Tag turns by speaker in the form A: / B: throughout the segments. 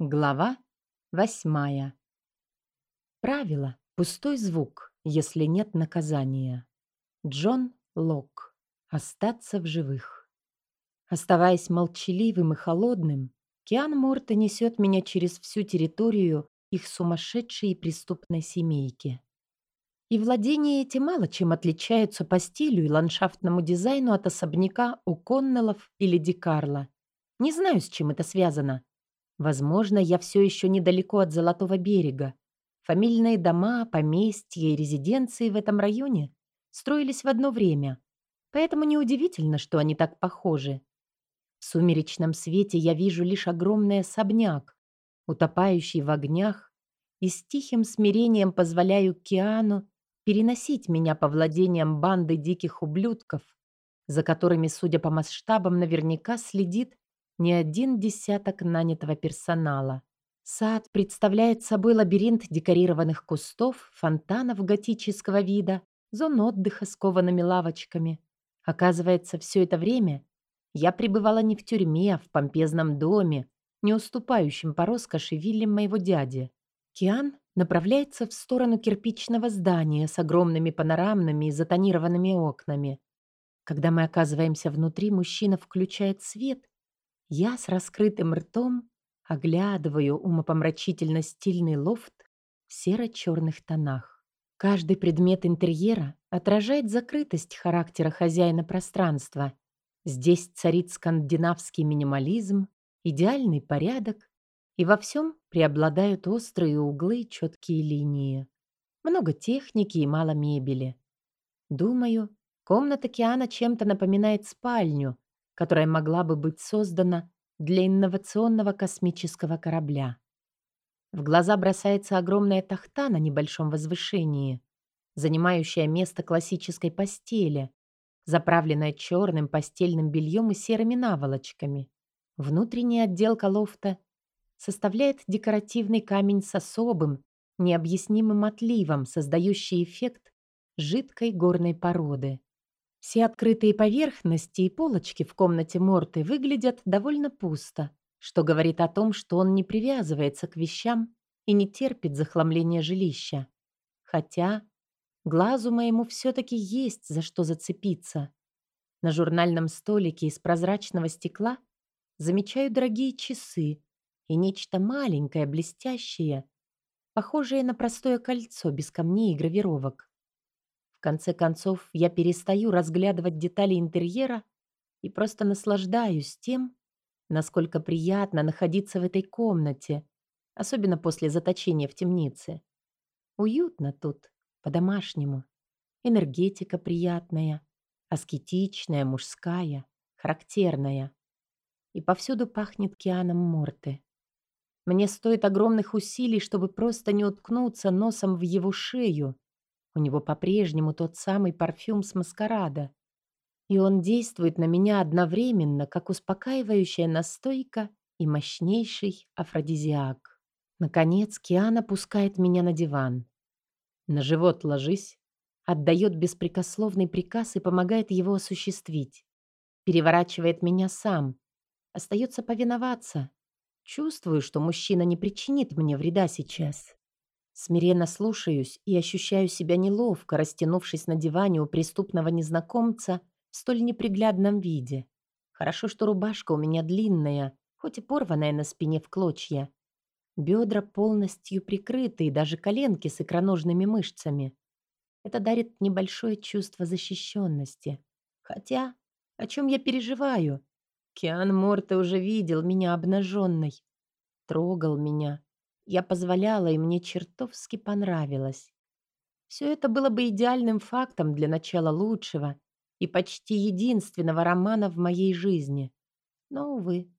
A: Глава восьмая. Правило – пустой звук, если нет наказания. Джон Лок. Остаться в живых. Оставаясь молчаливым и холодным, Киан Морте несет меня через всю территорию их сумасшедшей и преступной семейки. И владения эти мало чем отличаются по стилю и ландшафтному дизайну от особняка у Коннеллов или Дикарла. Не знаю, с чем это связано – Возможно, я все еще недалеко от Золотого берега. Фамильные дома, поместья и резиденции в этом районе строились в одно время, поэтому неудивительно, что они так похожи. В сумеречном свете я вижу лишь огромный особняк, утопающий в огнях, и с тихим смирением позволяю Киану переносить меня по владениям банды диких ублюдков, за которыми, судя по масштабам, наверняка следит не один десяток нанятого персонала. Сад представляет собой лабиринт декорированных кустов, фонтанов готического вида, зон отдыха с коваными лавочками. Оказывается, все это время я пребывала не в тюрьме, а в помпезном доме, не уступающем по роскоши вилле моего дяди. Киан направляется в сторону кирпичного здания с огромными панорамными и затонированными окнами. Когда мы оказываемся внутри, мужчина включает свет я с раскрытым ртом оглядываю умопомрачительно стильный лофт в серо-черных тонах. Каждый предмет интерьера отражает закрытость характера хозяина пространства. Здесь царит скандинавский минимализм, идеальный порядок, и во всем преобладают острые углы и четкие линии. Много техники и мало мебели. Думаю, комната Киана чем-то напоминает спальню, которая могла бы быть создана для инновационного космического корабля. В глаза бросается огромная тахта на небольшом возвышении, занимающая место классической постели, заправленная черным постельным бельем и серыми наволочками. Внутренняя отделка лофта составляет декоративный камень с особым, необъяснимым отливом, создающий эффект жидкой горной породы. Все открытые поверхности и полочки в комнате Морты выглядят довольно пусто, что говорит о том, что он не привязывается к вещам и не терпит захламления жилища. Хотя глазу моему все-таки есть за что зацепиться. На журнальном столике из прозрачного стекла замечаю дорогие часы и нечто маленькое, блестящее, похожее на простое кольцо без камней и гравировок конце концов, я перестаю разглядывать детали интерьера и просто наслаждаюсь тем, насколько приятно находиться в этой комнате, особенно после заточения в темнице. Уютно тут, по-домашнему. Энергетика приятная, аскетичная, мужская, характерная. И повсюду пахнет Кианом Морте. Мне стоит огромных усилий, чтобы просто не уткнуться носом в его шею у него по-прежнему тот самый парфюм с маскарада. И он действует на меня одновременно, как успокаивающая настойка и мощнейший афродизиак. Наконец, Киана пускает меня на диван. На живот ложись, отдает беспрекословный приказ и помогает его осуществить. Переворачивает меня сам. Остается повиноваться. Чувствую, что мужчина не причинит мне вреда сейчас. Смиренно слушаюсь и ощущаю себя неловко, растянувшись на диване у преступного незнакомца в столь неприглядном виде. Хорошо, что рубашка у меня длинная, хоть и порванная на спине в клочья. Бедра полностью прикрыты и даже коленки с икроножными мышцами. Это дарит небольшое чувство защищенности. Хотя, о чем я переживаю? Киан Морте уже видел меня обнаженной. Трогал меня, я позволяла, и мне чертовски понравилось. Все это было бы идеальным фактом для начала лучшего и почти единственного романа в моей жизни. Но, увы,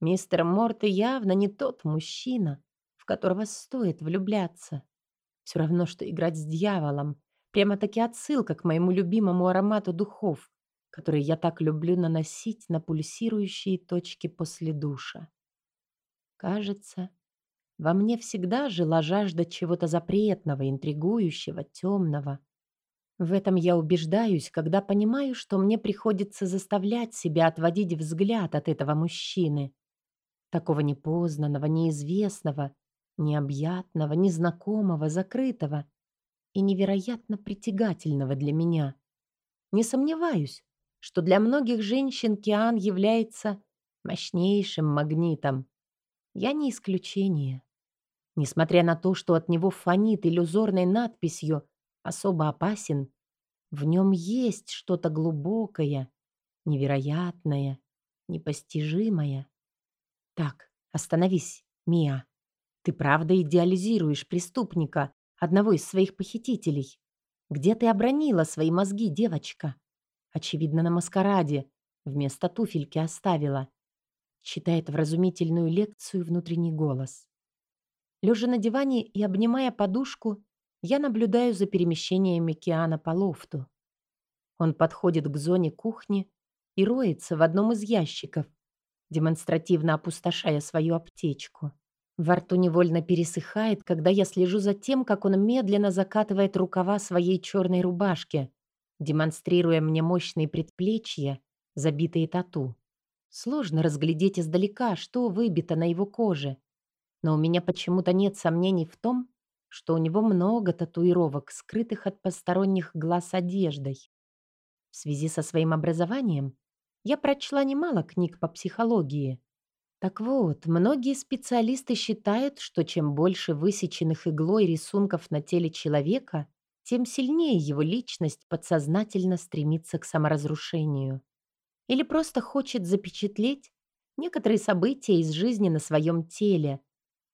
A: мистер Морте явно не тот мужчина, в которого стоит влюбляться. Все равно, что играть с дьяволом. Прямо-таки отсылка к моему любимому аромату духов, который я так люблю наносить на пульсирующие точки после душа. Кажется, во мне всегда жила жажда чего-то запретного, интригующего, темного. В этом я убеждаюсь, когда понимаю, что мне приходится заставлять себя отводить взгляд от этого мужчины. Такого непознанного, неизвестного, необъятного, незнакомого, закрытого и невероятно притягательного для меня. Не сомневаюсь, что для многих женщин Киан является мощнейшим магнитом. Я не исключение. Несмотря на то, что от него фонит иллюзорной надписью «особо опасен», в нем есть что-то глубокое, невероятное, непостижимое. Так, остановись, Мия. Ты правда идеализируешь преступника, одного из своих похитителей. Где ты обронила свои мозги, девочка? Очевидно, на маскараде. Вместо туфельки оставила. Читает вразумительную лекцию внутренний голос. Лежа на диване и обнимая подушку, я наблюдаю за перемещениями Киана по лофту. Он подходит к зоне кухни и роется в одном из ящиков, демонстративно опустошая свою аптечку. Во рту невольно пересыхает, когда я слежу за тем, как он медленно закатывает рукава своей черной рубашки, демонстрируя мне мощные предплечья, забитые тату. Сложно разглядеть издалека, что выбито на его коже, но у меня почему-то нет сомнений в том, что у него много татуировок, скрытых от посторонних глаз одеждой. В связи со своим образованием я прочла немало книг по психологии. Так вот, многие специалисты считают, что чем больше высеченных иглой рисунков на теле человека, тем сильнее его личность подсознательно стремится к саморазрушению. Или просто хочет запечатлеть некоторые события из жизни на своем теле,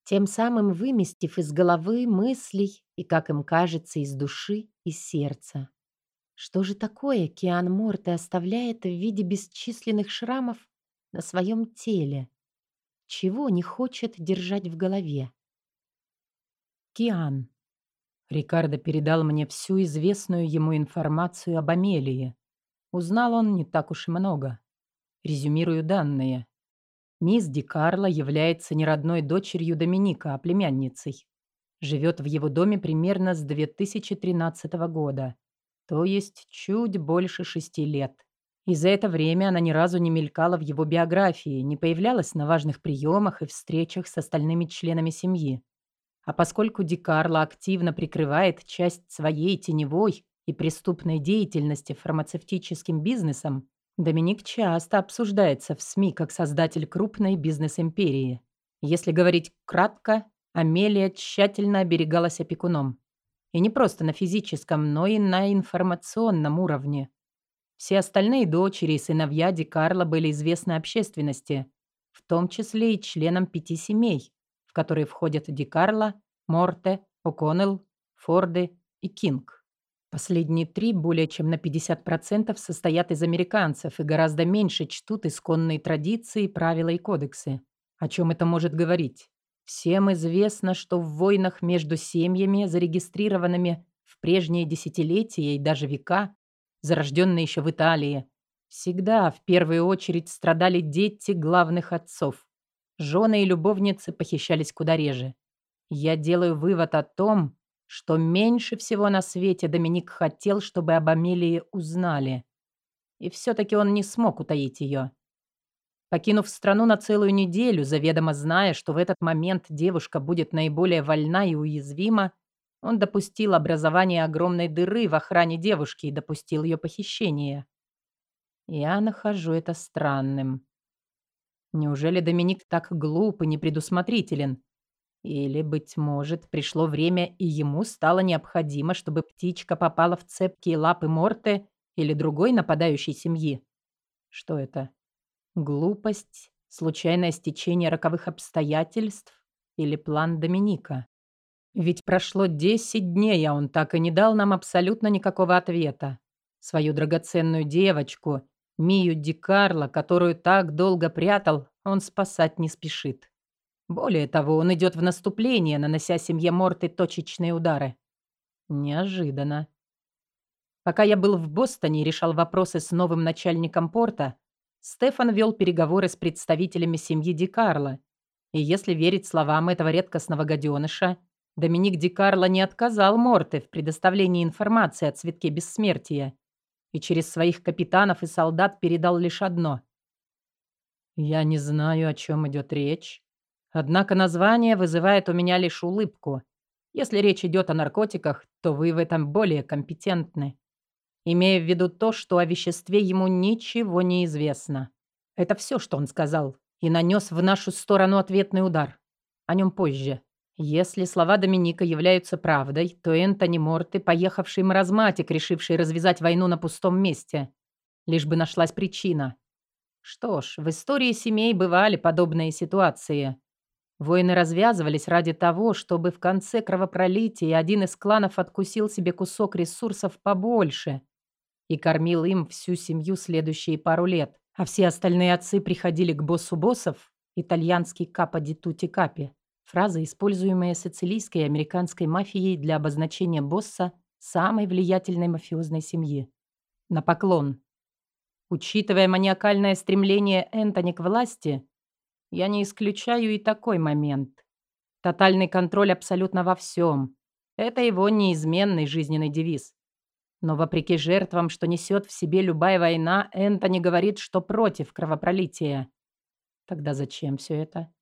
A: тем самым выместив из головы мыслей и, как им кажется, из души и сердца. Что же такое Киан Морте оставляет в виде бесчисленных шрамов на своем теле? Чего не хочет держать в голове? Киан. Рикардо передал мне всю известную ему информацию об Амелии. Узнал он не так уж и много. Резюмирую данные. Мисс Ди Карло является не родной дочерью Доминика, а племянницей. Живет в его доме примерно с 2013 года, то есть чуть больше шести лет. И за это время она ни разу не мелькала в его биографии, не появлялась на важных приемах и встречах с остальными членами семьи. А поскольку Ди Карло активно прикрывает часть своей теневой и преступной деятельности фармацевтическим бизнесом, Доминик часто обсуждается в СМИ как создатель крупной бизнес-империи. Если говорить кратко, Амелия тщательно оберегалась опекуном. И не просто на физическом, но и на информационном уровне. Все остальные дочери и сыновья Ди Карла были известны общественности, в том числе и членам пяти семей, в которые входят Ди Карло, Морте, О'Коннелл, Форды и Кинг. Последние три более чем на 50% состоят из американцев и гораздо меньше чтут исконные традиции, правила и кодексы. О чем это может говорить? Всем известно, что в войнах между семьями, зарегистрированными в прежние десятилетия и даже века, зарожденные еще в Италии, всегда в первую очередь страдали дети главных отцов. Жены и любовницы похищались куда реже. Я делаю вывод о том, что меньше всего на свете Доминик хотел, чтобы об Амелии узнали. И все-таки он не смог утаить ее. Покинув страну на целую неделю, заведомо зная, что в этот момент девушка будет наиболее вольна и уязвима, он допустил образование огромной дыры в охране девушки и допустил ее похищение. Я нахожу это странным. Неужели Доминик так глуп и непредусмотрителен, или, быть может, пришло время, и ему стало необходимо, чтобы птичка попала в цепкие лапы Морте или другой нападающей семьи? Что это? Глупость, случайное стечение роковых обстоятельств или план Доминика? Ведь прошло 10 дней, а он так и не дал нам абсолютно никакого ответа. Свою драгоценную девочку, Мию Ди Карло, которую так долго прятал, он спасать не спешит. Более того, он идет в наступление, нанося семье Морты точечные удары. Неожиданно. Пока я был в Бостоне и решал вопросы с новым начальником порта, Стефан вел переговоры с представителями семьи Ди Карло. И если верить словам этого редкостного гаденыша, Доминик Ди Карло не отказал Морте в предоставлении информации о цветке бессмертия и через своих капитанов и солдат передал лишь одно. Я не знаю, о чем идет речь. Однако название вызывает у меня лишь улыбку. Если речь идет о наркотиках, то вы в этом более компетентны. Имея в виду то, что о веществе ему ничего не известно. Это все, что он сказал, и нанес в нашу сторону ответный удар. О нем позже. Если слова Доминика являются правдой, то Энтони Морты, поехавший маразматик, решивший развязать войну на пустом месте. Лишь бы нашлась причина. Что ж, в истории семей бывали подобные ситуации. Войны развязывались ради того, чтобы в конце кровопролития один из кланов откусил себе кусок ресурсов побольше и кормил им всю семью следующие пару лет, а все остальные отцы приходили к боссу боссов, итальянский капа ди тути капи, фраза, используемая сицилийской и американской мафией для обозначения босса самой влиятельной мафиозной семьи. На поклон. Учитывая маниакальное стремление Энтони к власти, я не исключаю и такой момент. Тотальный контроль абсолютно во всем. Это его неизменный жизненный девиз. Но вопреки жертвам, что несет в себе любая война, Энтони говорит, что против кровопролития. Тогда зачем все это?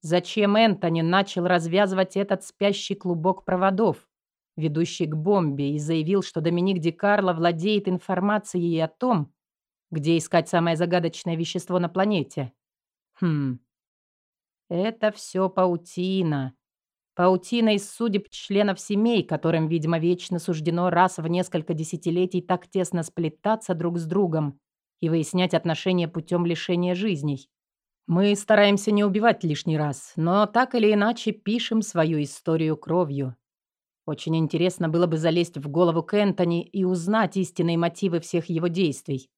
A: Зачем Энтони начал развязывать этот спящий клубок проводов, ведущий к бомбе, и заявил, что Доминик Ди Карло владеет информацией о том, где искать самое загадочное вещество на планете? Хм. Это все паутина. Паутина из судеб членов семей, которым, видимо, вечно суждено раз в несколько десятилетий так тесно сплетаться друг с другом и выяснять отношения путем лишения жизней. Мы стараемся не убивать лишний раз, но так или иначе пишем свою историю кровью. Очень интересно было бы залезть в голову Кентони и узнать истинные мотивы всех его действий.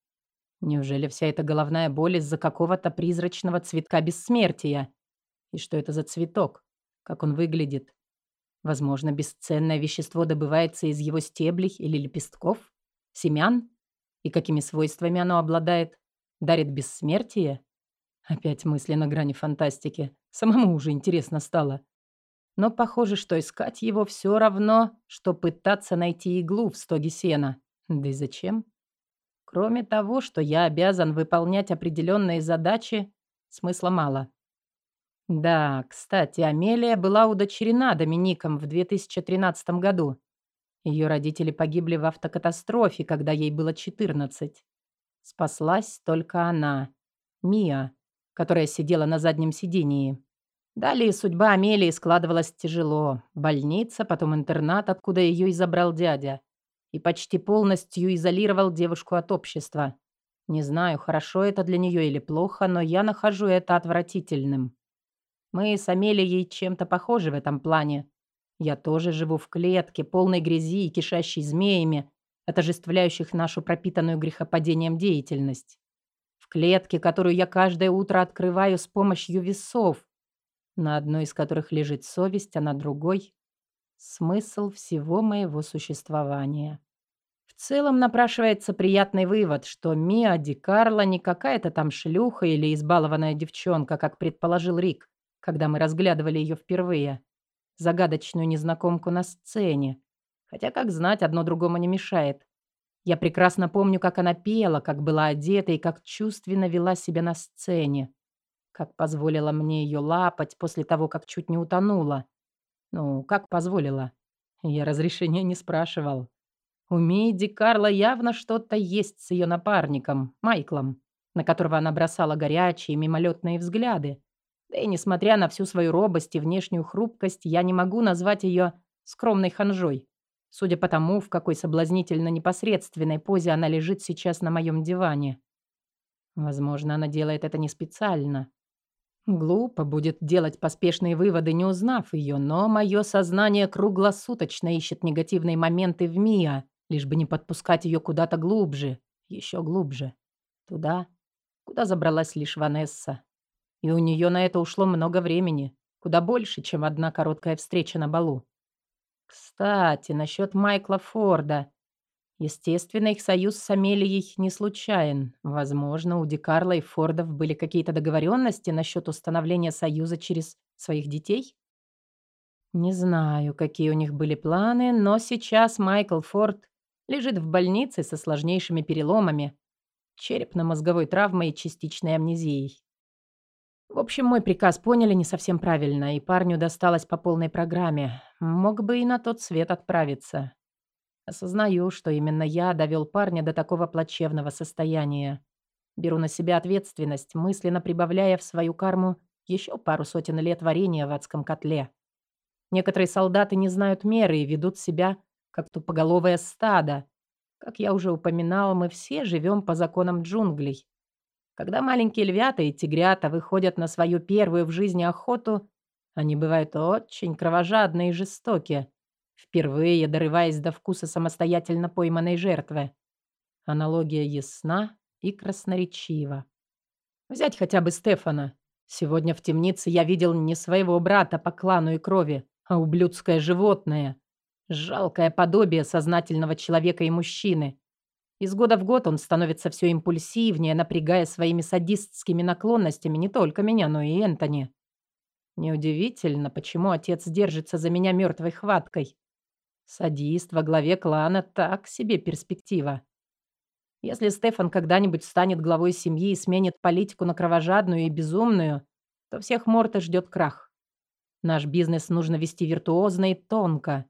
A: Неужели вся эта головная боль из-за какого-то призрачного цветка бессмертия? И что это за цветок? Как он выглядит? Возможно, бесценное вещество добывается из его стеблей или лепестков? Семян? И какими свойствами оно обладает? Дарит бессмертие? Опять мысли на грани фантастики. Самому уже интересно стало. Но похоже, что искать его все равно, что пытаться найти иглу в стоге сена. Да и зачем? Кроме того, что я обязан выполнять определенные задачи, смысла мало. Да, кстати, Амелия была удочерена Домиником в 2013 году. Ее родители погибли в автокатастрофе, когда ей было 14. Спаслась только она, Мия, которая сидела на заднем сидении. Далее судьба Амелии складывалась тяжело. Больница, потом интернат, откуда ее и забрал дядя и почти полностью изолировал девушку от общества. Не знаю, хорошо это для нее или плохо, но я нахожу это отвратительным. Мы с Амелией чем-то похожи в этом плане. Я тоже живу в клетке, полной грязи и кишащей змеями, отождествляющих нашу пропитанную грехопадением деятельность. В клетке, которую я каждое утро открываю с помощью весов, на одной из которых лежит совесть, а на другой смысл всего моего существования. В целом напрашивается приятный вывод, что Миа Ди Карло не какая-то там шлюха или избалованная девчонка, как предположил Рик, когда мы разглядывали ее впервые. Загадочную незнакомку на сцене. Хотя, как знать, одно другому не мешает. Я прекрасно помню, как она пела, как была одета и как чувственно вела себя на сцене. Как позволила мне ее лапать после того, как чуть не утонула. Ну, как позволила? Я разрешения не спрашивал. У Миди Карла явно что-то есть с ее напарником, Майклом, на которого она бросала горячие мимолетные взгляды. Да и несмотря на всю свою робость и внешнюю хрупкость, я не могу назвать ее скромной ханжой. Судя по тому, в какой соблазнительно непосредственной позе она лежит сейчас на моем диване. Возможно, она делает это не специально. Глупо будет делать поспешные выводы, не узнав ее, но мое сознание круглосуточно ищет негативные моменты в Мия, лишь бы не подпускать ее куда-то глубже, еще глубже. Туда, куда забралась лишь Ванесса. И у нее на это ушло много времени, куда больше, чем одна короткая встреча на балу. Кстати, насчет Майкла Форда. Естественно, их союз с Амелией не случайен. Возможно, у Дикарла и Фордов были какие-то договоренности насчет установления союза через своих детей? Не знаю, какие у них были планы, но сейчас Майкл Форд лежит в больнице со сложнейшими переломами, черепно-мозговой травмой и частичной амнезией. В общем, мой приказ поняли не совсем правильно, и парню досталось по полной программе. Мог бы и на тот свет отправиться. Осознаю, что именно я довел парня до такого плачевного состояния. Беру на себя ответственность, мысленно прибавляя в свою карму еще пару сотен лет варенья в адском котле. Некоторые солдаты не знают меры и ведут себя, как тупоголовое стадо. Как я уже упоминал, мы все живем по законам джунглей. Когда маленькие львята и тигрята выходят на свою первую в жизни охоту, они бывают очень кровожадны и жестоки, впервые дорываясь до вкуса самостоятельно пойманной жертвы. Аналогия ясна и красноречива. Взять хотя бы Стефана. Сегодня в темнице я видел не своего брата по клану и крови, а ублюдское животное. Жалкое подобие сознательного человека и мужчины. Из года в год он становится все импульсивнее, напрягая своими садистскими наклонностями не только меня, но и Энтони. Неудивительно, почему отец держится за меня мертвой хваткой. Садист во главе клана – так себе перспектива. Если Стефан когда-нибудь станет главой семьи и сменит политику на кровожадную и безумную, то всех Морта ждет крах. Наш бизнес нужно вести виртуозно и тонко.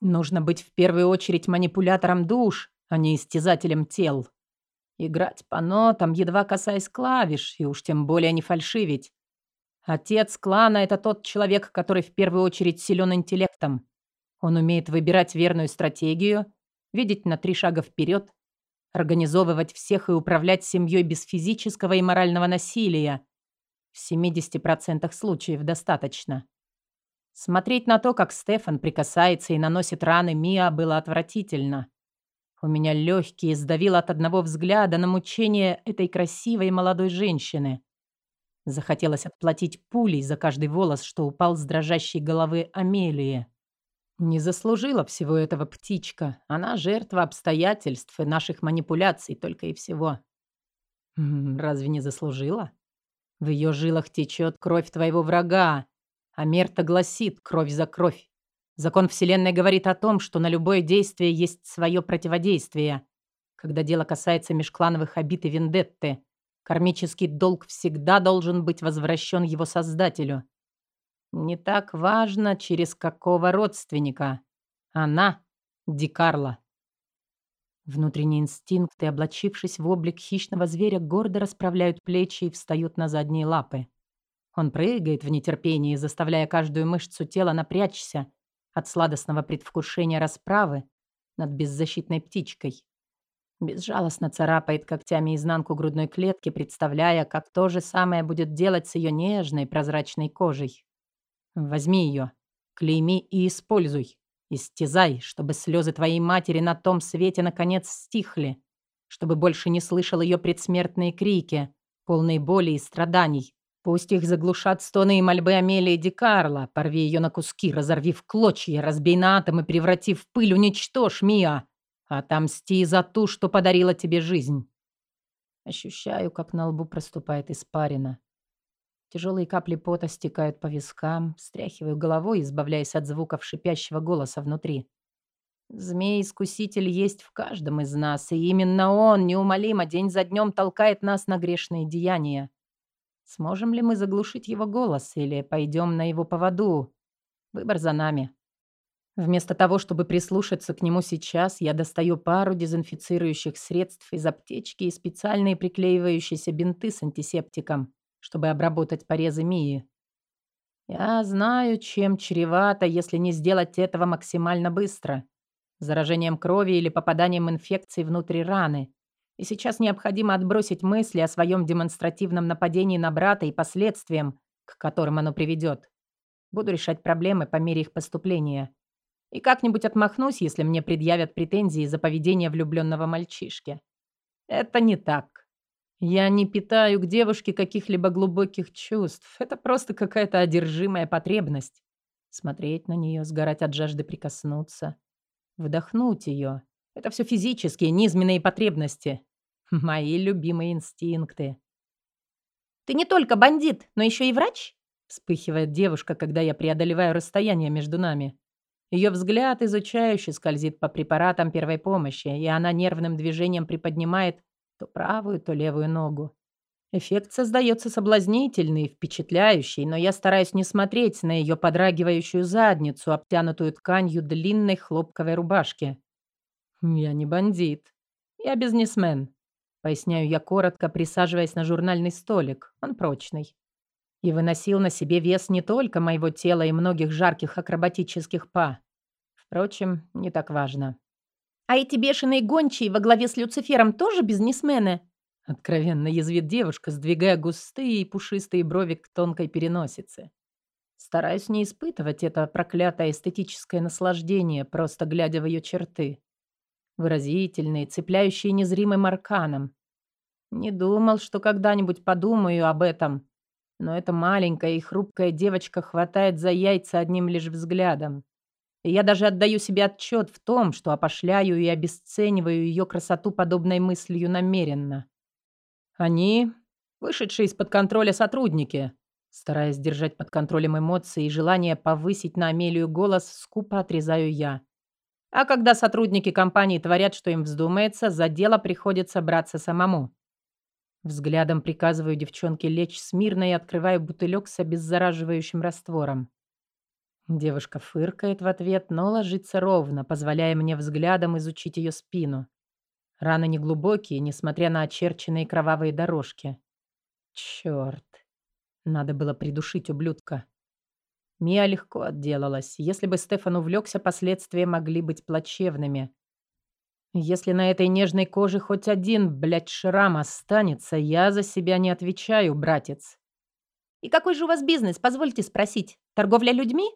A: Нужно быть в первую очередь манипулятором душ, а не истязателем тел. Играть по нотам, едва касаясь клавиш, и уж тем более не фальшивить. Отец клана – это тот человек, который в первую очередь силен интеллектом. Он умеет выбирать верную стратегию, видеть на три шага вперед, организовывать всех и управлять семьей без физического и морального насилия. В 70% случаев достаточно. Смотреть на то, как Стефан прикасается и наносит раны Миа, было отвратительно. У меня легкие сдавило от одного взгляда на мучение этой красивой молодой женщины. Захотелось отплатить пулей за каждый волос, что упал с дрожащей головы Амелии. Не заслужила всего этого птичка. Она жертва обстоятельств и наших манипуляций только и всего. Разве не заслужила? В ее жилах течет кровь твоего врага, а Мерта гласит «кровь за кровь». Закон Вселенной говорит о том, что на любое действие есть свое противодействие. Когда дело касается межклановых обид и вендетты, кармический долг всегда должен быть возвращен его создателю. Не так важно, через какого родственника. Она – Дикарла. Внутренние инстинкты, облачившись в облик хищного зверя, гордо расправляют плечи и встают на задние лапы. Он прыгает в нетерпении, заставляя каждую мышцу тела напрячься, от сладостного предвкушения расправы над беззащитной птичкой. Безжалостно царапает когтями изнанку грудной клетки, представляя, как то же самое будет делать с ее нежной прозрачной кожей. Возьми ее, клейми и используй. Истязай, чтобы слезы твоей матери на том свете наконец стихли, чтобы больше не слышал ее предсмертные крики, полные боли и страданий, Пусть их заглушат стоны и мольбы Амелии Ди Карло. Порви ее на куски, разорви в клочья, разбей на атомы, преврати в пыль, уничтожь, Мия. Отомсти за ту, что подарила тебе жизнь. Ощущаю, как на лбу проступает испарина. Тяжелые капли пота стекают по вискам, встряхиваю головой, избавляясь от звуков шипящего голоса внутри. Змей-искуситель есть в каждом из нас, и именно он неумолимо день за днем толкает нас на грешные деяния. Сможем ли мы заглушить его голос или пойдем на его поводу? Выбор за нами. Вместо того, чтобы прислушаться к нему сейчас, я достаю пару дезинфицирующих средств из аптечки и специальные приклеивающиеся бинты с антисептиком, чтобы обработать порезы Мии. Я знаю, чем чревато, если не сделать этого максимально быстро. Заражением крови или попаданием инфекции внутрь раны. И сейчас необходимо отбросить мысли о своем демонстративном нападении на брата и последствиям, к которым оно приведет. Буду решать проблемы по мере их поступления. И как-нибудь отмахнусь, если мне предъявят претензии за поведение влюбленного мальчишки. Это не так. Я не питаю к девушке каких-либо глубоких чувств. Это просто какая-то одержимая потребность. Смотреть на нее, сгорать от жажды прикоснуться. Вдохнуть ее. Это все физические, низменные потребности. Мои любимые инстинкты. «Ты не только бандит, но еще и врач?» Вспыхивает девушка, когда я преодолеваю расстояние между нами. Ее взгляд изучающе скользит по препаратам первой помощи, и она нервным движением приподнимает то правую, то левую ногу. Эффект создается соблазнительный и впечатляющий, но я стараюсь не смотреть на ее подрагивающую задницу, обтянутую тканью длинной хлопковой рубашки. «Я не бандит. Я бизнесмен», — поясняю я коротко, присаживаясь на журнальный столик. Он прочный. И выносил на себе вес не только моего тела и многих жарких акробатических па. Впрочем, не так важно.
B: «А эти бешеные гончие во главе с Люцифером тоже бизнесмены?»
A: Откровенно язвит девушка, сдвигая густые и пушистые брови к тонкой переносице. Стараюсь не испытывать это проклятое эстетическое наслаждение, просто глядя в ее черты. Выразительные, цепляющие незримым арканом. Не думал, что когда-нибудь подумаю об этом, но эта маленькая и хрупкая девочка хватает за яйца одним лишь взглядом. И я даже отдаю себе отчет в том, что опошляю и обесцениваю ее красоту подобной мыслью намеренно. Они – вышедшие из-под контроля сотрудники. Стараясь держать под контролем эмоции и желание повысить на Амелию голос, скупо отрезаю я. А когда сотрудники компании творят, что им вздумается, за дело приходится браться самому. Взглядом приказываю девчонке лечь смирно и открываю бутылек с обеззараживающим раствором. Девушка фыркает в ответ, но ложится ровно, позволяя мне взглядом изучить ее спину. Раны неглубокие, несмотря на очерченные кровавые дорожки. Черт. Надо было придушить ублюдка. Мия легко отделалась. Если бы Стефан увлекся, последствия могли быть плачевными. Если на этой нежной коже хоть один, блядь, шрам останется, я за себя не отвечаю, братец.
B: «И какой же у вас бизнес, позвольте спросить? Торговля людьми?»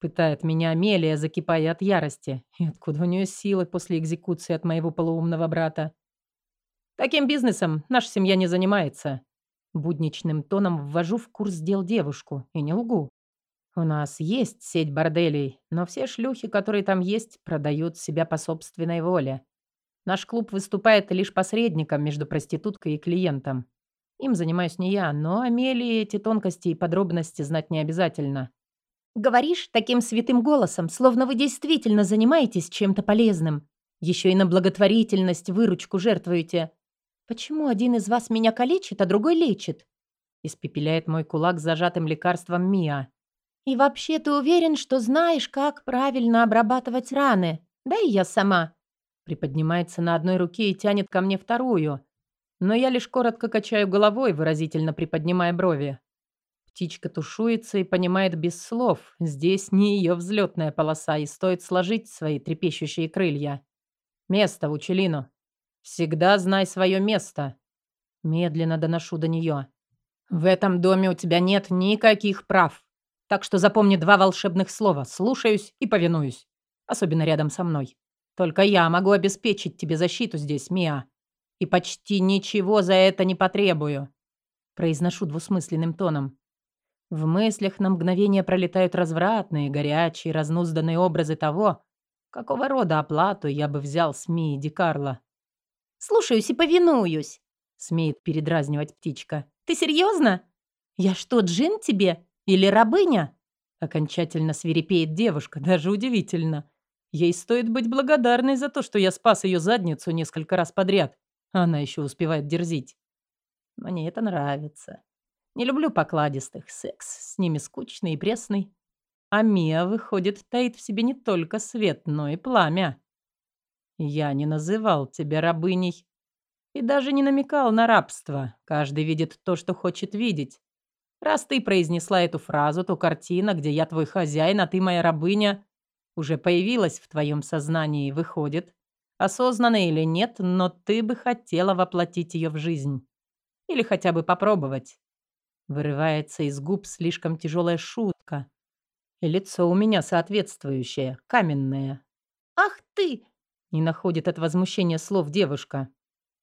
A: Пытает меня Амелия, закипая от ярости. И откуда у нее силы после экзекуции от моего полуумного брата? Таким бизнесом наша семья не занимается. Будничным тоном ввожу в курс дел девушку. И не лгу. У нас есть сеть борделей, но все шлюхи, которые там есть, продают себя по собственной воле. Наш клуб выступает лишь посредником между проституткой и клиентом. Им занимаюсь не я, но Амелии эти тонкости и подробности знать не обязательно.
B: Говоришь таким святым голосом, словно вы действительно занимаетесь чем-то полезным. Еще и на благотворительность выручку жертвуете. Почему один из вас меня калечит, а другой лечит?
A: Испепеляет мой кулак с зажатым лекарством Мия.
B: И вообще ты уверен, что знаешь, как правильно обрабатывать раны? Да и я сама.
A: Приподнимается на одной руке и тянет ко мне вторую. Но я лишь коротко качаю головой, выразительно приподнимая брови. Птичка тушуется и понимает без слов. Здесь не ее взлетная полоса, и стоит сложить свои трепещущие крылья. Место Учелину. Всегда знай свое место. Медленно доношу до нее. В этом доме у тебя нет никаких прав. Так что запомни два волшебных слова. Слушаюсь и повинуюсь. Особенно рядом со мной. Только я могу обеспечить тебе защиту здесь, Миа. И почти ничего за это не потребую. Произношу двусмысленным тоном. В мыслях на мгновение пролетают развратные, горячие, разнузданные образы того, какого рода оплату я бы взял с Мии Ди Карло.
B: «Слушаюсь и повинуюсь», —
A: смеет передразнивать птичка.
B: «Ты серьезно? Я что, джин тебе? Или рабыня?»
A: Окончательно свирепеет девушка, даже удивительно. Ей стоит быть благодарной за то, что я спас ее задницу несколько раз подряд. Она еще успевает дерзить. Мне это нравится. Не люблю покладистых. Секс с ними скучный и пресный. А Мия, выходит, таит в себе не только свет, но и пламя. Я не называл тебя рабыней. И даже не намекал на рабство. Каждый видит то, что хочет видеть. Раз ты произнесла эту фразу, то картина, где я твой хозяин, а ты моя рабыня, уже появилась в твоем сознании, выходит. Осознанно или нет, но ты бы хотела воплотить ее в жизнь. Или хотя бы попробовать. Вырывается из губ слишком тяжелая шутка. И лицо у меня соответствующее, каменное.
B: «Ах ты!»
A: — не находит от возмущения слов девушка.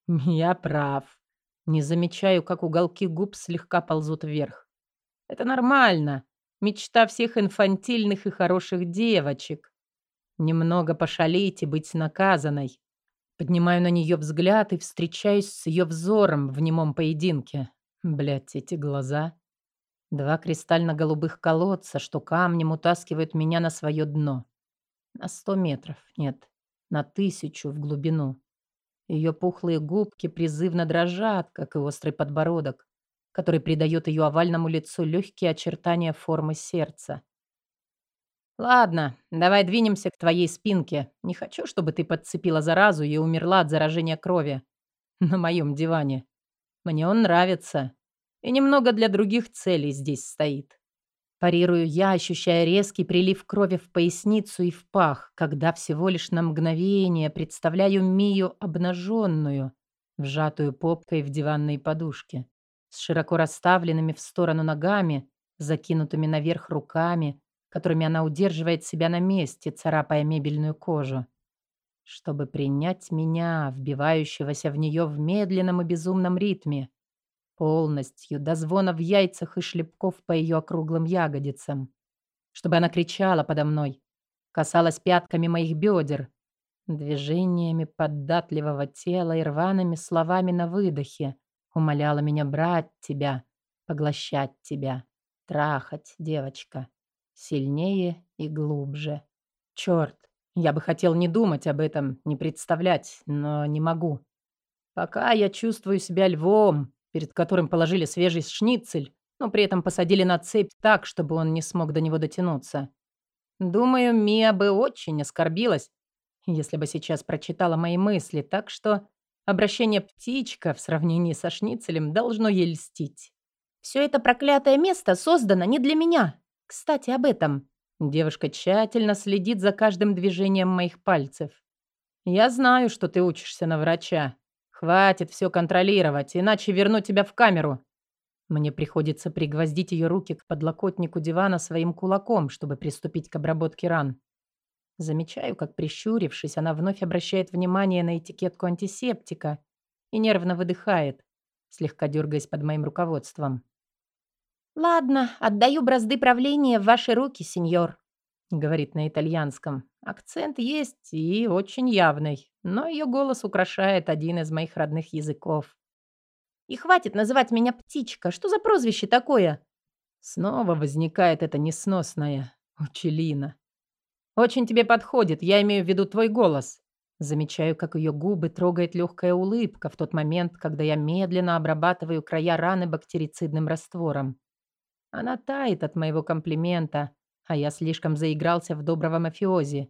A: «Я прав. Не замечаю, как уголки губ слегка ползут вверх. Это нормально. Мечта всех инфантильных и хороших девочек. Немного пошалить и быть наказанной. Поднимаю на нее взгляд и встречаюсь с ее взором в немом поединке. Блять, эти глаза. Два кристально-голубых колодца, что камнем утаскивают меня на свое дно. На сто метров, нет, на тысячу в глубину.
B: Ее пухлые губки призывно дрожат, как и острый подбородок, который придает ее овальному лицу легкие очертания формы сердца. «Ладно, давай двинемся к твоей спинке. Не хочу, чтобы ты подцепила заразу и умерла от заражения крови. На моем диване. Мне он нравится. И немного для других целей здесь стоит». Парирую я, ощущая резкий прилив крови в поясницу и в пах, когда всего лишь на мгновение представляю Мию обнаженную, вжатую попкой в диванной подушке, с широко расставленными в сторону ногами, закинутыми наверх руками, которыми она удерживает себя на месте, царапая мебельную кожу. Чтобы принять меня, вбивающегося в нее в медленном и безумном ритме, полностью, до звона в яйцах и шлепков по ее округлым ягодицам. Чтобы она кричала подо мной, касалась пятками моих бедер, движениями податливого тела и рваными словами на выдохе, умоляла меня брать тебя, поглощать тебя, трахать, девочка сильнее и глубже. Черт, я бы хотел не думать об этом, не представлять, но не могу. Пока я чувствую себя львом, перед которым положили свежий шницель, но при этом посадили на цепь так, чтобы он не смог до него дотянуться. Думаю, Мия бы очень оскорбилась, если бы сейчас прочитала мои мысли, так что обращение «птичка» в сравнении со шницелем должно ей льстить. «Все это проклятое место создано не для меня», кстати, об этом. Девушка тщательно следит за каждым движением моих пальцев. Я знаю, что ты учишься на врача. Хватит все контролировать, иначе верну тебя в камеру. Мне приходится пригвоздить ее руки к подлокотнику дивана своим кулаком, чтобы приступить к обработке ран. Замечаю, как, прищурившись, она вновь обращает внимание на этикетку антисептика и нервно выдыхает, слегка дергаясь под моим руководством. «Ладно, отдаю бразды правления в ваши руки, сеньор», — говорит на итальянском. Акцент есть и очень явный, но ее голос украшает один из моих родных языков. «И хватит называть меня птичка. Что за прозвище такое?» Снова возникает это несносное «Учелина». «Очень тебе подходит, я имею в виду твой голос». Замечаю, как ее губы трогает легкая улыбка в тот момент, когда я медленно обрабатываю края раны бактерицидным раствором. Она тает от моего комплимента, а я слишком заигрался в доброго мафиози.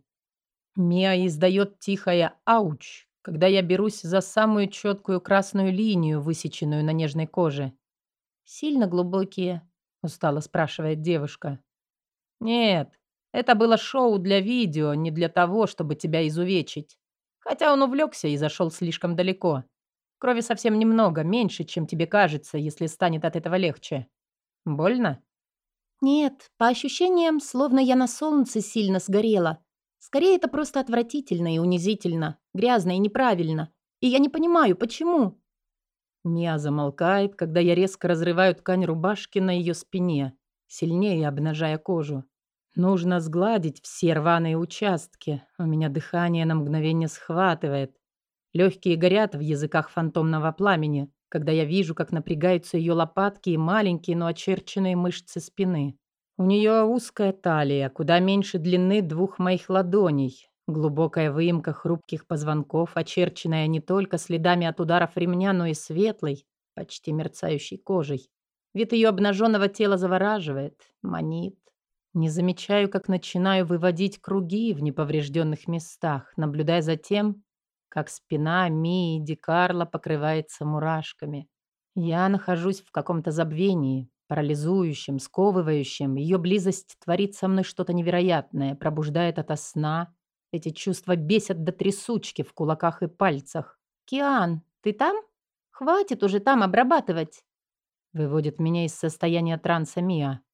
B: Мия издает тихое «ауч», когда я берусь за самую четкую красную линию, высеченную на нежной коже. «Сильно глубокие?» – устало спрашивает девушка. «Нет, это было шоу для видео, не для того, чтобы тебя изувечить. Хотя он увлекся и зашел слишком далеко. Крови совсем немного, меньше, чем тебе кажется, если станет от этого легче. Больно? Нет, по ощущениям, словно я на солнце сильно сгорела. Скорее, это просто отвратительно и унизительно, грязно и неправильно. И я не понимаю, почему. Мия замолкает, когда я резко разрываю ткань рубашки на ее спине, сильнее обнажая кожу. Нужно сгладить все рваные участки. У меня дыхание на мгновение схватывает. Легкие горят в языках фантомного пламени когда я вижу, как напрягаются ее лопатки и маленькие, но очерченные мышцы спины. У нее узкая талия, куда меньше длины двух моих ладоней. Глубокая выемка хрупких позвонков, очерченная не только следами от ударов ремня, но и светлой, почти мерцающей кожей. Вид ее обнаженного тела завораживает, манит. Не замечаю, как начинаю выводить круги в неповрежденных местах, наблюдая за тем, как спина Мии Ди покрывается мурашками. Я нахожусь в каком-то забвении, парализующем, сковывающем. Ее близость творит со мной что-то невероятное, пробуждает ото сна. Эти чувства бесят до трясучки в кулаках и пальцах. «Киан, ты там? Хватит уже там обрабатывать!» Выводит меня из состояния транса Мия.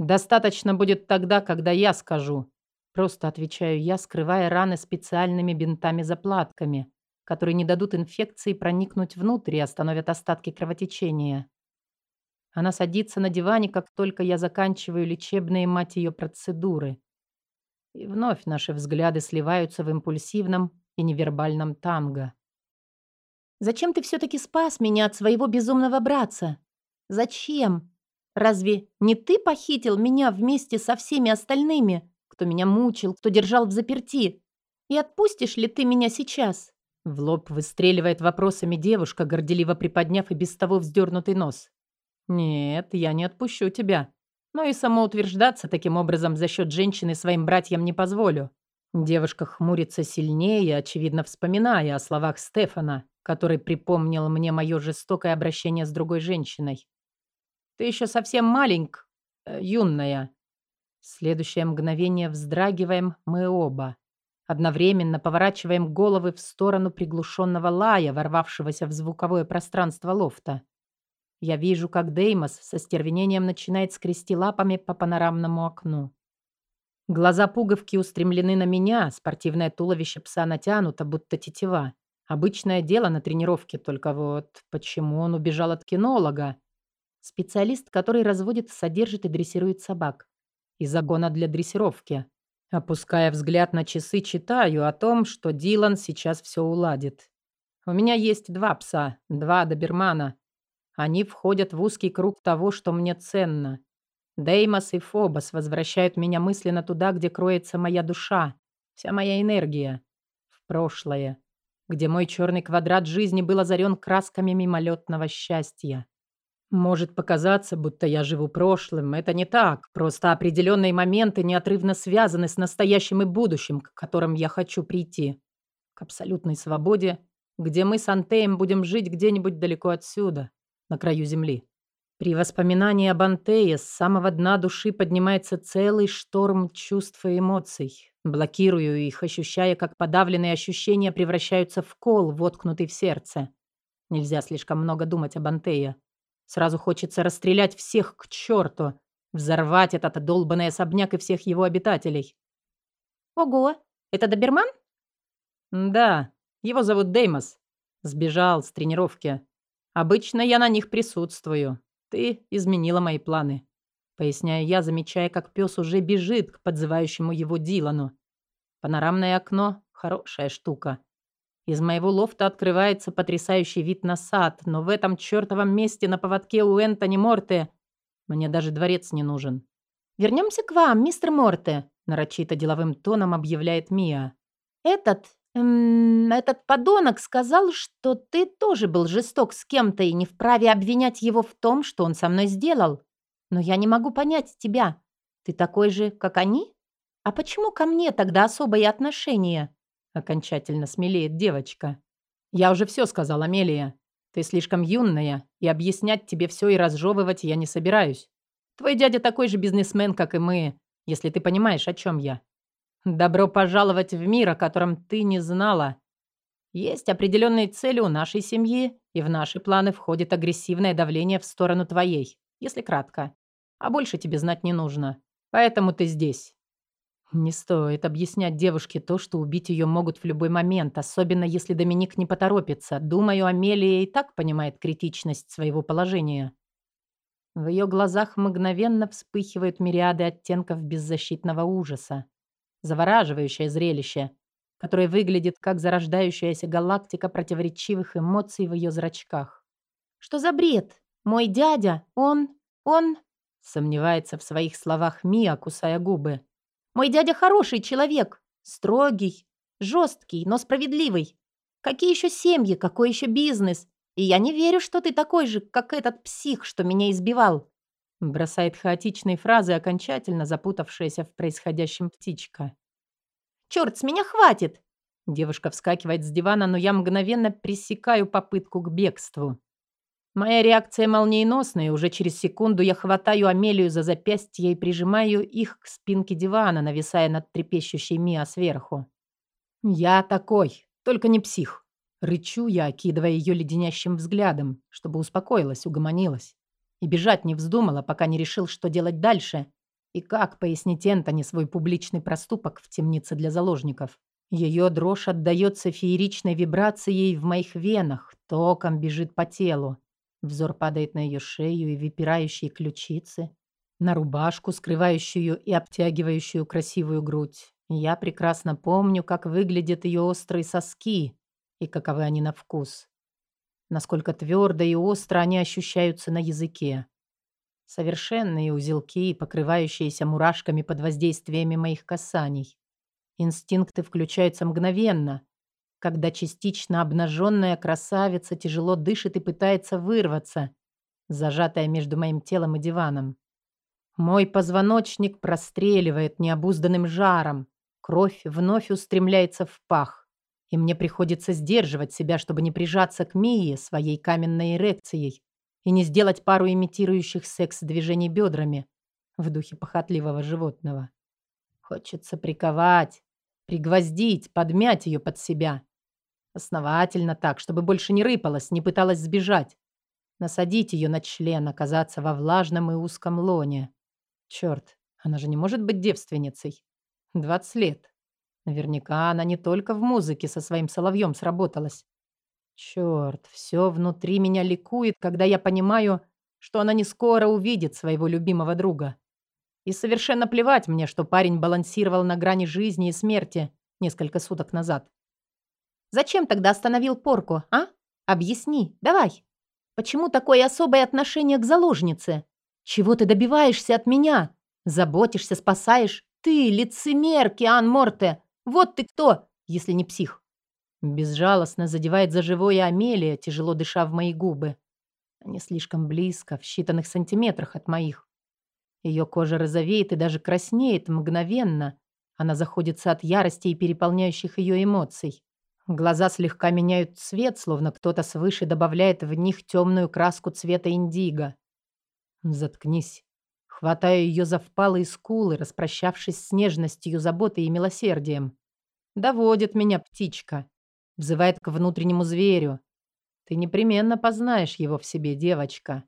B: «Достаточно будет тогда, когда я скажу», Просто отвечаю я, скрывая раны специальными бинтами-заплатками, которые не дадут инфекции проникнуть внутрь и остановят остатки кровотечения. Она садится на диване, как только я заканчиваю лечебные, мать ее, процедуры. И вновь наши взгляды сливаются в импульсивном и невербальном танго. «Зачем ты все-таки спас меня от своего безумного братца? Зачем? Разве не ты похитил меня вместе со всеми остальными?» кто меня мучил, кто держал в заперти. И отпустишь ли ты меня сейчас? В лоб выстреливает вопросами девушка, горделиво приподняв и без того вздернутый нос. «Нет, я не отпущу тебя. Но и самоутверждаться таким образом за счет женщины своим братьям не позволю». Девушка хмурится сильнее, очевидно вспоминая о словах Стефана, который припомнил мне мое жестокое обращение с другой женщиной. «Ты еще совсем маленьк, э, юная». Следующее мгновение вздрагиваем мы оба. Одновременно поворачиваем головы в сторону приглушенного лая, ворвавшегося в звуковое пространство лофта. Я вижу, как Деймос со стервенением начинает скрести лапами по панорамному окну. Глаза пуговки устремлены на меня, спортивное туловище пса натянуто, будто тетива. Обычное дело на тренировке, только вот почему он убежал от кинолога? Специалист, который разводит, содержит и дрессирует собак. И загона для дрессировки. Опуская взгляд на часы, читаю о том, что Дилан сейчас все уладит. У меня есть два пса, два добермана. Они входят в узкий круг того, что мне ценно. Деймос и Фобос возвращают меня мысленно туда, где кроется моя душа, вся моя энергия. В прошлое, где мой черный квадрат жизни был озарен красками мимолетного счастья. Может показаться, будто я живу прошлым. Это не так. Просто определенные моменты неотрывно связаны с настоящим и будущим, к которым я хочу прийти. К абсолютной свободе, где мы с Антеем будем жить где-нибудь далеко отсюда, на краю земли. При воспоминании об Антее с самого дна души поднимается целый шторм чувств и эмоций. Блокирую их, ощущая, как подавленные ощущения превращаются в кол, воткнутый в сердце. Нельзя слишком много думать об Антее. Сразу хочется расстрелять всех к черту, взорвать этот долбанный особняк и всех его обитателей.
A: Ого, это доберман?
B: Да, его зовут Деймос. Сбежал с тренировки. Обычно я на них присутствую. «Ты изменила мои планы», — поясняю я, замечая, как пес уже бежит к подзывающему его Дилану. Панорамное окно — хорошая штука. Из моего лофта открывается потрясающий вид на сад, но в этом чертовом месте на поводке у Энтони Морте мне даже дворец не нужен.
A: «Вернемся к вам, мистер Морте», — нарочито деловым тоном объявляет Мия. «Этот Эм, этот подонок сказал, что ты тоже был жесток с кем-то и не вправе обвинять его в том, что он со мной сделал. Но я не могу понять тебя. Ты такой же, как они? А почему ко мне тогда особое отношение?
B: Окончательно смелеет девочка. Я уже все сказала, Амелия. Ты слишком юная, и объяснять тебе все и разжевывать я не собираюсь. Твой дядя такой же бизнесмен, как и мы, если ты понимаешь, о чем я. Добро пожаловать в мир, о котором ты не знала. Есть определенные цели у нашей семьи, и в наши планы входит агрессивное давление в сторону твоей, если кратко. А больше тебе знать не нужно. Поэтому ты здесь. Не стоит объяснять девушке то, что убить ее могут в любой момент, особенно если Доминик не поторопится. Думаю, Амелия и так понимает критичность своего положения. В ее глазах мгновенно вспыхивают мириады оттенков беззащитного ужаса. Завораживающее зрелище, которое выглядит как зарождающаяся галактика противоречивых эмоций в ее зрачках.
A: «Что за бред? Мой дядя, он... он...»
B: Сомневается в своих словах Мия, кусая губы.
A: «Мой дядя хороший человек, строгий, жесткий, но справедливый. Какие еще семьи, какой еще бизнес? И я не верю, что ты такой же, как этот псих, что меня избивал.
B: Бросает хаотичные фразы, окончательно запутавшаяся в происходящем птичка.
A: «Чёрт, с меня хватит!»
B: Девушка вскакивает с дивана, но я мгновенно пресекаю попытку к бегству. Моя реакция молниеносная, уже через секунду я хватаю Амелию за запястье и прижимаю их к спинке дивана, нависая над трепещущей Миа сверху. «Я такой, только не псих». Рычу я, окидывая ее леденящим взглядом, чтобы успокоилась, угомонилась. И бежать не вздумала, пока не решил, что делать дальше. И как пояснить Энтони свой публичный проступок в темнице для заложников. Ее дрожь отдается фееричной вибрацией в моих венах, током бежит по телу. Взор падает на ее шею и выпирающие ключицы, на рубашку, скрывающую и обтягивающую красивую грудь. Я прекрасно помню, как выглядят ее острые соски и каковы они на вкус насколько твердо и остро они ощущаются на языке. Совершенные узелки, покрывающиеся мурашками под воздействиями моих касаний. Инстинкты включаются мгновенно. Когда частично обнаженная красавица тяжело дышит и пытается вырваться, зажатая между моим телом и диваном. Мой позвоночник простреливает необузданным жаром, кровь вновь устремляется в пах, и мне приходится сдерживать себя, чтобы не прижаться к Мии своей каменной эрекцией и не сделать пару имитирующих секс-движений бедрами в духе похотливого животного. Хочется приковать, пригвоздить, подмять ее под себя. Основательно так, чтобы больше не рыпалась, не пыталась сбежать. Насадить ее на член, оказаться во влажном и узком лоне. Черт, она же не может быть девственницей. 20 лет. Наверняка она не только в музыке со своим соловьем сработалась. Черт, все внутри меня ликует, когда я понимаю, что она не скоро увидит своего любимого друга. И совершенно плевать мне, что парень балансировал на грани жизни и смерти несколько суток назад. Зачем тогда остановил порку, а? Объясни, давай. Почему такое особое отношение к заложнице? Чего ты добиваешься от меня? Заботишься, спасаешь? Ты, лицемер, Киан Морте. Вот ты кто, если не псих. Безжалостно задевает за живое Амелия, тяжело дыша в мои губы. Они слишком близко, в считанных сантиметрах от моих. Ее кожа розовеет и даже краснеет мгновенно. Она заходится от ярости и переполняющих ее эмоций. Глаза слегка меняют цвет, словно кто-то свыше добавляет в них темную краску цвета индиго. Заткнись. Хватаю ее за впалые скулы, распрощавшись с нежностью, заботой и милосердием. Доводит меня птичка. Взывает к внутреннему зверю. Ты непременно познаешь его в себе, девочка.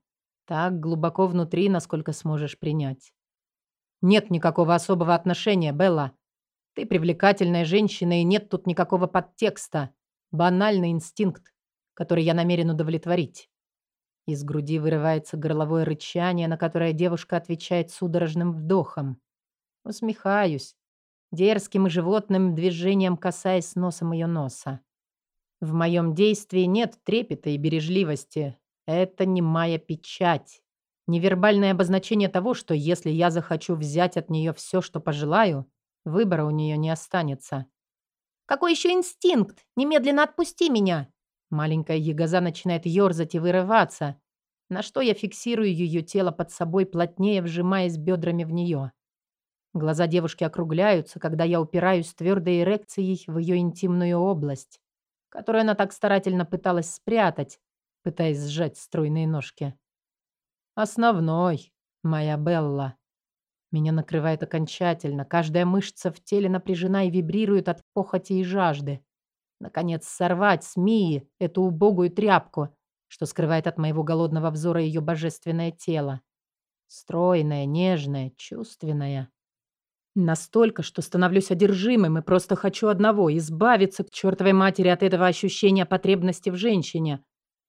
B: Так глубоко внутри, насколько сможешь принять. Нет никакого особого отношения, Белла. Ты привлекательная женщина, и нет тут никакого подтекста. Банальный инстинкт, который я намерен удовлетворить. Из груди вырывается горловое рычание, на которое девушка отвечает судорожным вдохом. Усмехаюсь, дерзким и животным движением касаясь носом ее носа. В моем действии нет трепета и бережливости, это не моя печать. Невербальное обозначение того, что если я захочу взять от нее все, что пожелаю, выбора у нее не останется. «Какой еще инстинкт? Немедленно отпусти меня!» Маленькая ягоза начинает ерзать и вырываться, на что я фиксирую ее тело под собой, плотнее вжимаясь бедрами в нее. Глаза девушки округляются, когда я упираюсь твердой эрекцией в ее интимную область, которую она так старательно пыталась спрятать, пытаясь сжать стройные ножки. «Основной, моя Белла». Меня накрывает окончательно. Каждая мышца в теле напряжена и вибрирует от похоти и жажды. Наконец, сорвать с Мии эту убогую тряпку, что скрывает от моего голодного взора ее божественное тело. Стройное, нежное, чувственное. Настолько, что становлюсь одержимым и просто хочу одного – избавиться к чертовой матери от этого ощущения потребности в женщине,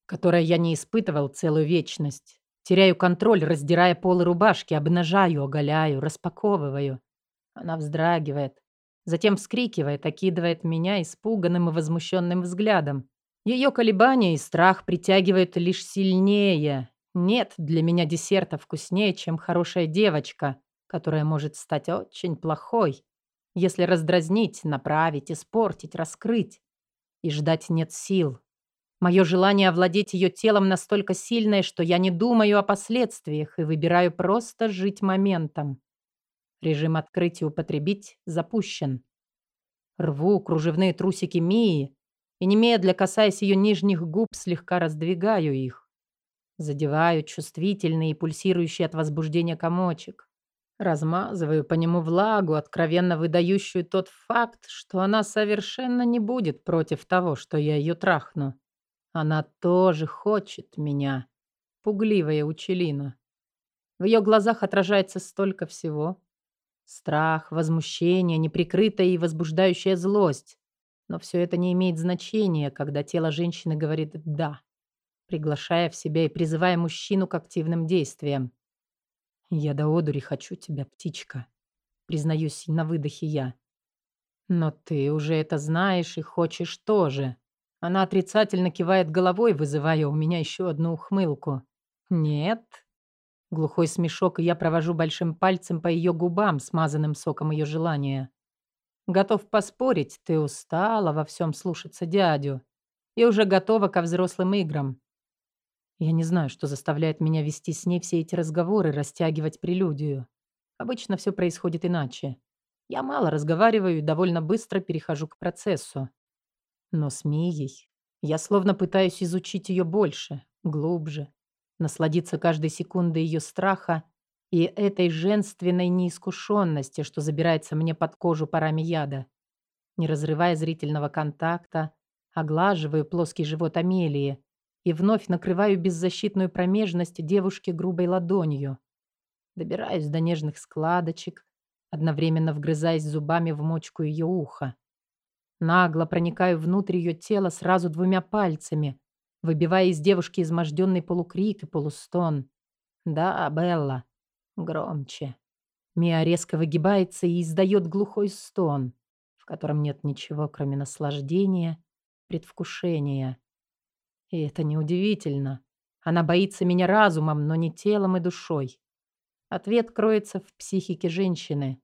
B: которое я не испытывал целую вечность. Теряю контроль, раздирая полы рубашки, обнажаю, оголяю, распаковываю. Она вздрагивает, затем вскрикивает, окидывает меня испуганным и возмущенным взглядом. Ее колебания и страх притягивают лишь сильнее. Нет для меня десерта вкуснее, чем хорошая девочка, которая может стать очень плохой, если раздразнить, направить, испортить, раскрыть. И ждать нет сил, Мое желание овладеть ее телом настолько сильное, что я не думаю о последствиях и выбираю просто жить моментом. Режим открыть и употребить запущен. Рву кружевные трусики Мии и немедля, касаясь ее нижних губ, слегка раздвигаю их. Задеваю чувствительный и пульсирующий от возбуждения комочек. Размазываю по нему влагу, откровенно выдающую тот факт, что она совершенно не будет против того, что я ее трахну. Она тоже хочет меня. Пугливая учелина. В ее глазах отражается столько всего. Страх, возмущение, неприкрытая и возбуждающая злость. Но все это не имеет значения, когда тело женщины говорит «да», приглашая в себя и призывая мужчину к активным действиям. «Я до одури хочу тебя, птичка», признаюсь на выдохе я. «Но ты уже это знаешь и хочешь тоже». Она отрицательно кивает головой, вызывая у меня еще одну ухмылку. «Нет». Глухой смешок, и я провожу большим пальцем по ее губам, смазанным соком ее желания. Готов поспорить, ты устала во всем слушаться дядю и уже готова ко взрослым играм. Я не знаю, что заставляет меня вести с ней все эти разговоры, растягивать прелюдию. Обычно все происходит иначе. Я мало разговариваю и довольно быстро перехожу к процессу. Но с Мией я словно пытаюсь изучить ее больше, глубже, насладиться каждой секундой ее страха и этой женственной неискушенности, что забирается мне под кожу парами яда. Не разрывая зрительного контакта, оглаживаю плоский живот Амелии и вновь накрываю беззащитную промежность девушки грубой ладонью. Добираюсь до нежных складочек, одновременно вгрызаясь зубами в мочку ее уха. Нагло проникаю внутрь ее тела сразу двумя пальцами, выбивая из девушки изможденный полукрик и полустон. «Да, Белла». Громче. Мия резко выгибается и издает глухой стон, в котором нет ничего, кроме наслаждения, предвкушения. И это неудивительно. Она боится меня разумом, но не телом и душой. Ответ кроется в психике женщины.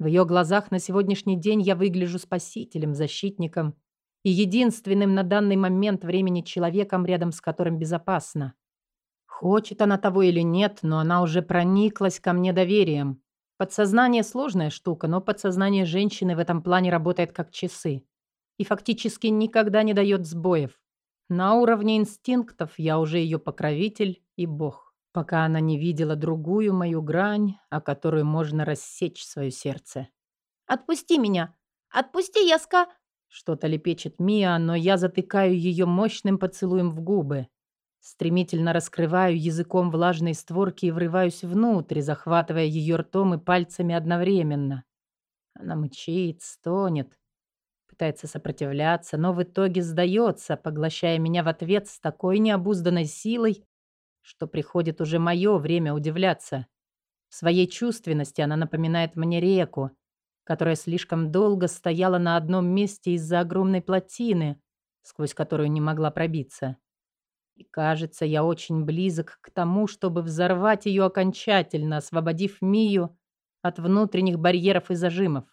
B: В ее глазах на сегодняшний день я выгляжу спасителем, защитником и единственным на данный момент времени человеком, рядом с которым безопасно. Хочет она того или нет, но она уже прониклась ко мне доверием. Подсознание сложная штука, но подсознание женщины в этом плане работает как часы. И фактически никогда не дает сбоев. На уровне инстинктов я уже ее покровитель и бог пока она не видела другую мою грань, о которую можно рассечь свое сердце.
A: «Отпусти меня! Отпусти, я ска...»
B: Что-то лепечет Мия, но я затыкаю ее мощным поцелуем в губы. Стремительно раскрываю языком влажные створки и врываюсь внутрь, захватывая ее ртом и пальцами одновременно. Она мычит, стонет, пытается сопротивляться, но в итоге сдается, поглощая меня в ответ с такой необузданной силой, что приходит уже мое время удивляться. В своей чувственности она напоминает мне реку, которая слишком долго стояла на одном месте из-за огромной плотины, сквозь которую не могла пробиться. И кажется, я очень близок к тому, чтобы взорвать ее окончательно, освободив Мию от внутренних барьеров и зажимов.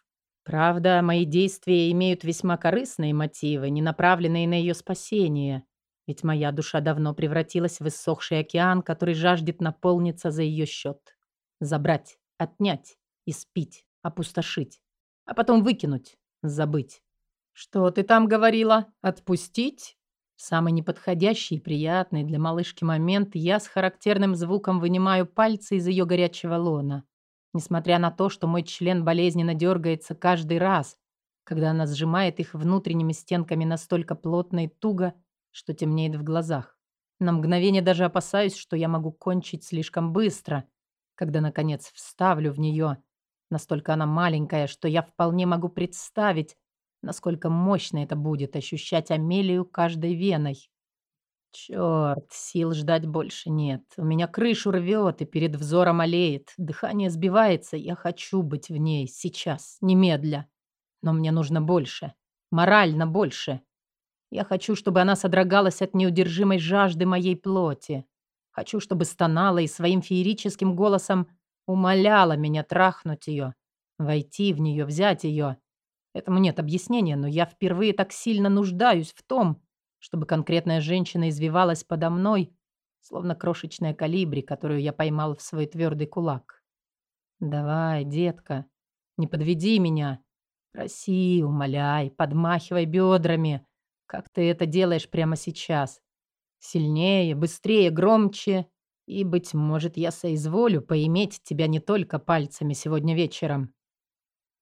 B: Правда, мои действия имеют весьма корыстные мотивы, не направленные на ее спасение. Ведь моя душа давно превратилась в иссохший океан, который жаждет наполниться за ее счет. Забрать, отнять, испить, опустошить. А потом выкинуть, забыть. «Что ты там говорила? Отпустить?» самый неподходящий и приятный для малышки момент я с характерным звуком вынимаю пальцы из ее горячего лона. Несмотря на то, что мой член болезненно дергается каждый раз, когда она сжимает их внутренними стенками настолько плотно и туго, что темнеет в глазах. На мгновение даже опасаюсь, что я могу кончить слишком быстро, когда, наконец, вставлю в нее. Настолько она маленькая, что я вполне могу представить, насколько мощно это будет ощущать Амелию каждой веной. Черт, сил ждать больше нет. У меня крышу рвет и перед взором олеет. Дыхание сбивается. Я хочу быть в ней сейчас, немедля. Но мне нужно больше. Морально больше. Я хочу, чтобы она содрогалась от неудержимой жажды моей плоти. Хочу, чтобы стонала и своим феерическим голосом умоляла меня трахнуть ее, войти в нее, взять ее. Этому нет объяснения, но я впервые так сильно нуждаюсь в том, чтобы конкретная женщина извивалась подо мной, словно крошечная калибри, которую я поймал в свой твердый кулак. «Давай, детка, не подведи меня. Проси, умоляй, подмахивай бедрами, как ты это делаешь прямо сейчас. Сильнее, быстрее, громче. И, быть может, я соизволю поиметь тебя не только пальцами сегодня вечером.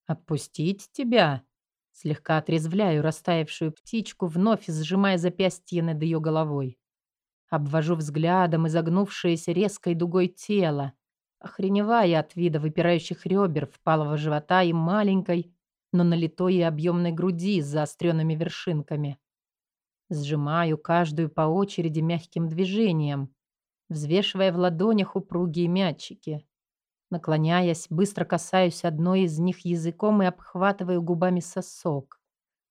B: Отпустить тебя? Слегка отрезвляю растаявшую птичку, вновь сжимая запястье над ее головой. Обвожу взглядом изогнувшееся резкой дугой тело, охреневая от вида выпирающих ребер, впалого живота и маленькой, но налитой и объемной груди с заостренными вершинками. Сжимаю каждую по очереди мягким движением, взвешивая в ладонях упругие мячики. Наклоняясь, быстро касаюсь одной из них языком и обхватываю губами сосок,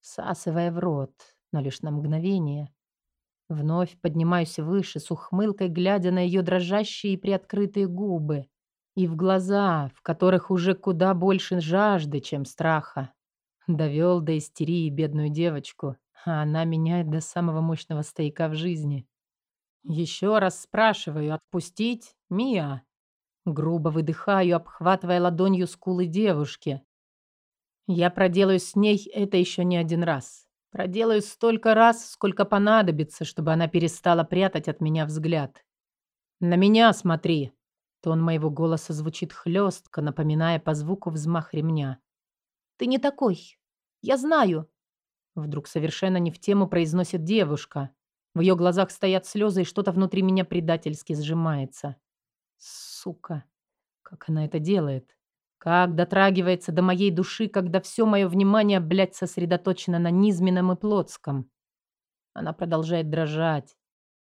B: всасывая в рот, но лишь на мгновение. Вновь поднимаюсь выше, с ухмылкой глядя на ее дрожащие и приоткрытые губы и в глаза, в которых уже куда больше жажды, чем страха.
A: Довел до истерии бедную девочку, а она меняет до самого мощного стояка в жизни. Еще раз спрашиваю, отпустить? Мия. Грубо выдыхаю, обхватывая ладонью скулы девушки. Я проделаю с ней это еще не один раз. Проделаю столько раз, сколько понадобится, чтобы она перестала прятать от меня взгляд. «На меня смотри!» Тон моего голоса звучит хлестко, напоминая по звуку взмах ремня.
B: «Ты не такой. Я знаю!»
A: Вдруг совершенно не в тему произносит девушка. В ее глазах стоят слезы, и что-то внутри меня предательски сжимается. Сука. Как она это делает? Как дотрагивается до моей души, когда все мое внимание, блядь, сосредоточено на низменном и плотском. Она продолжает дрожать.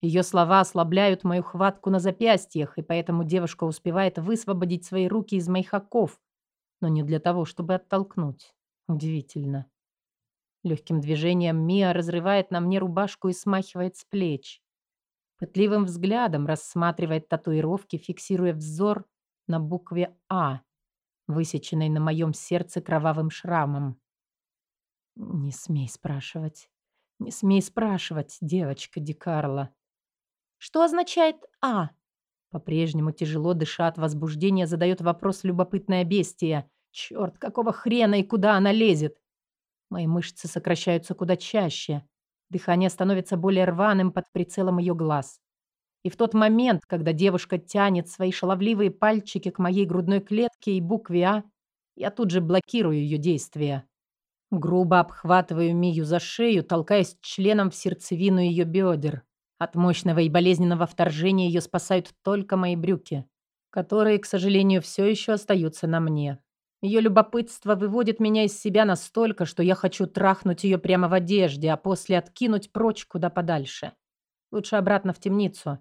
A: Ее слова ослабляют мою хватку на запястьях, и поэтому девушка успевает высвободить свои руки из моих оков, но не для того, чтобы оттолкнуть. Удивительно. Легким движением Мия разрывает на мне рубашку и смахивает с плеч. Пытливым взглядом рассматривает татуировки, фиксируя взор на букве «А», высеченной на моем сердце кровавым шрамом. «Не смей спрашивать. Не смей спрашивать, девочка Ди Карло».
B: «Что означает «А»?»
A: По-прежнему тяжело дыша от возбуждения задает вопрос любопытное бестия. Черт, какого хрена и куда она лезет? Мои мышцы сокращаются куда чаще. Дыхание становится более рваным под прицелом ее глаз. И в тот момент, когда девушка тянет свои шаловливые пальчики к моей грудной клетке и букве «А», я тут же блокирую ее действия. Грубо обхватываю Мию за шею, толкаясь членом в сердцевину ее бедер. От мощного и болезненного вторжения ее спасают только мои брюки, которые, к сожалению, все еще остаются на мне. Ее любопытство выводит меня из себя настолько, что я хочу трахнуть ее прямо в одежде, а после откинуть прочь куда подальше. Лучше обратно в темницу,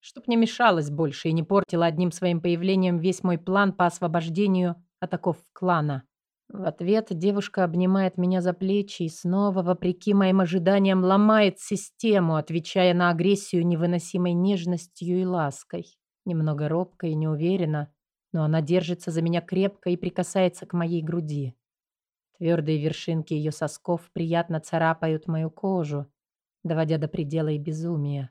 A: чтоб не мешалось больше и не портила одним своим появлением весь мой план по освобождению от оков клана. В ответ девушка обнимает меня за плечи и снова, вопреки моим ожиданиям, ломает систему, отвечая на агрессию невыносимой нежностью и лаской. Немного робко и неуверенно, но она держится за меня крепко и прикасается к моей груди. Твердые вершинки ее сосков приятно царапают мою кожу, доводя до предела и безумия.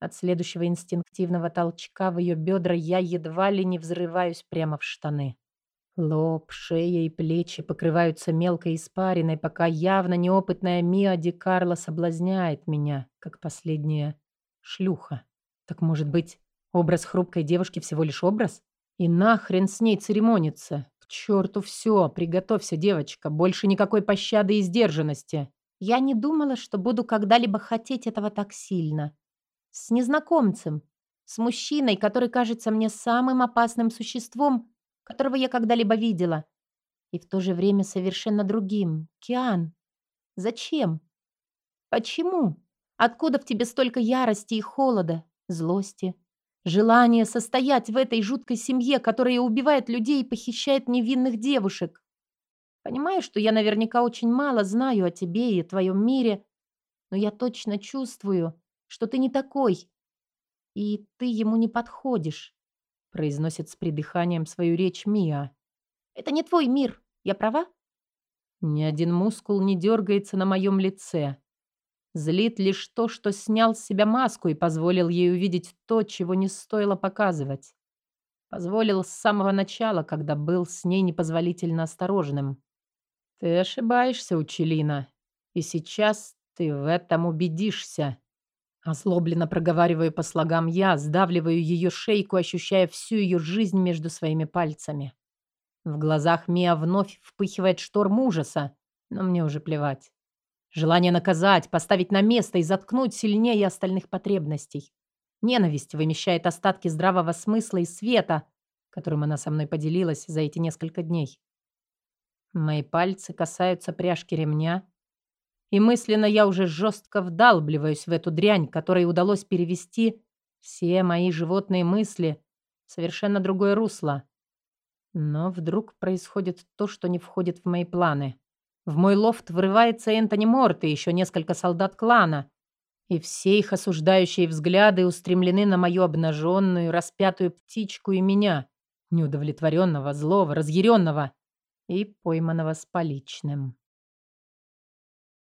A: От следующего инстинктивного толчка в ее бедра я едва ли не взрываюсь прямо в штаны. Лоб, шея и плечи покрываются мелкой испариной, пока явно неопытная Миа Ди Карло соблазняет меня, как последняя шлюха. Так может быть, образ хрупкой девушки всего лишь образ? И нахрен с ней церемониться? К черту все, приготовься, девочка, больше никакой пощады и сдержанности.
B: Я не думала, что буду когда-либо хотеть этого так сильно. С незнакомцем. С мужчиной, который кажется мне самым опасным существом, которого я когда-либо видела. И в то же время совершенно другим. Киан. Зачем? Почему? Откуда в тебе столько ярости и холода, злости, желания состоять в этой жуткой семье, которая убивает людей и похищает невинных девушек? Понимаю, что я наверняка очень мало знаю о тебе и твоем мире, но я точно чувствую, что ты не такой, и ты ему не подходишь», произносит с придыханием свою речь Мия. «Это не твой мир, я права?»
A: Ни один мускул не дергается на моем лице. Злит лишь то, что снял с себя маску и позволил ей увидеть то, чего не стоило показывать. Позволил с самого начала, когда был с ней непозволительно осторожным. «Ты ошибаешься, Учелина, и сейчас ты в этом убедишься». Озлобленно проговариваю по слогам я, сдавливаю ее шейку, ощущая всю ее жизнь между своими пальцами. В глазах Мия вновь впыхивает шторм ужаса, но мне уже плевать. Желание наказать, поставить на место и заткнуть сильнее остальных потребностей. Ненависть вымещает остатки здравого смысла и света, которым она со мной поделилась за эти несколько дней. Мои пальцы касаются пряжки ремня, и мысленно я уже жестко вдалбливаюсь в эту дрянь, которой удалось перевести все мои животные мысли в совершенно другое русло. Но вдруг происходит то, что не входит в мои планы. В мой лофт врывается Энтони Морт и еще несколько солдат клана, и все их осуждающие взгляды устремлены на мою обнаженную, распятую птичку и меня, неудовлетворенного, злого, разъяренного и пойманного с поличным.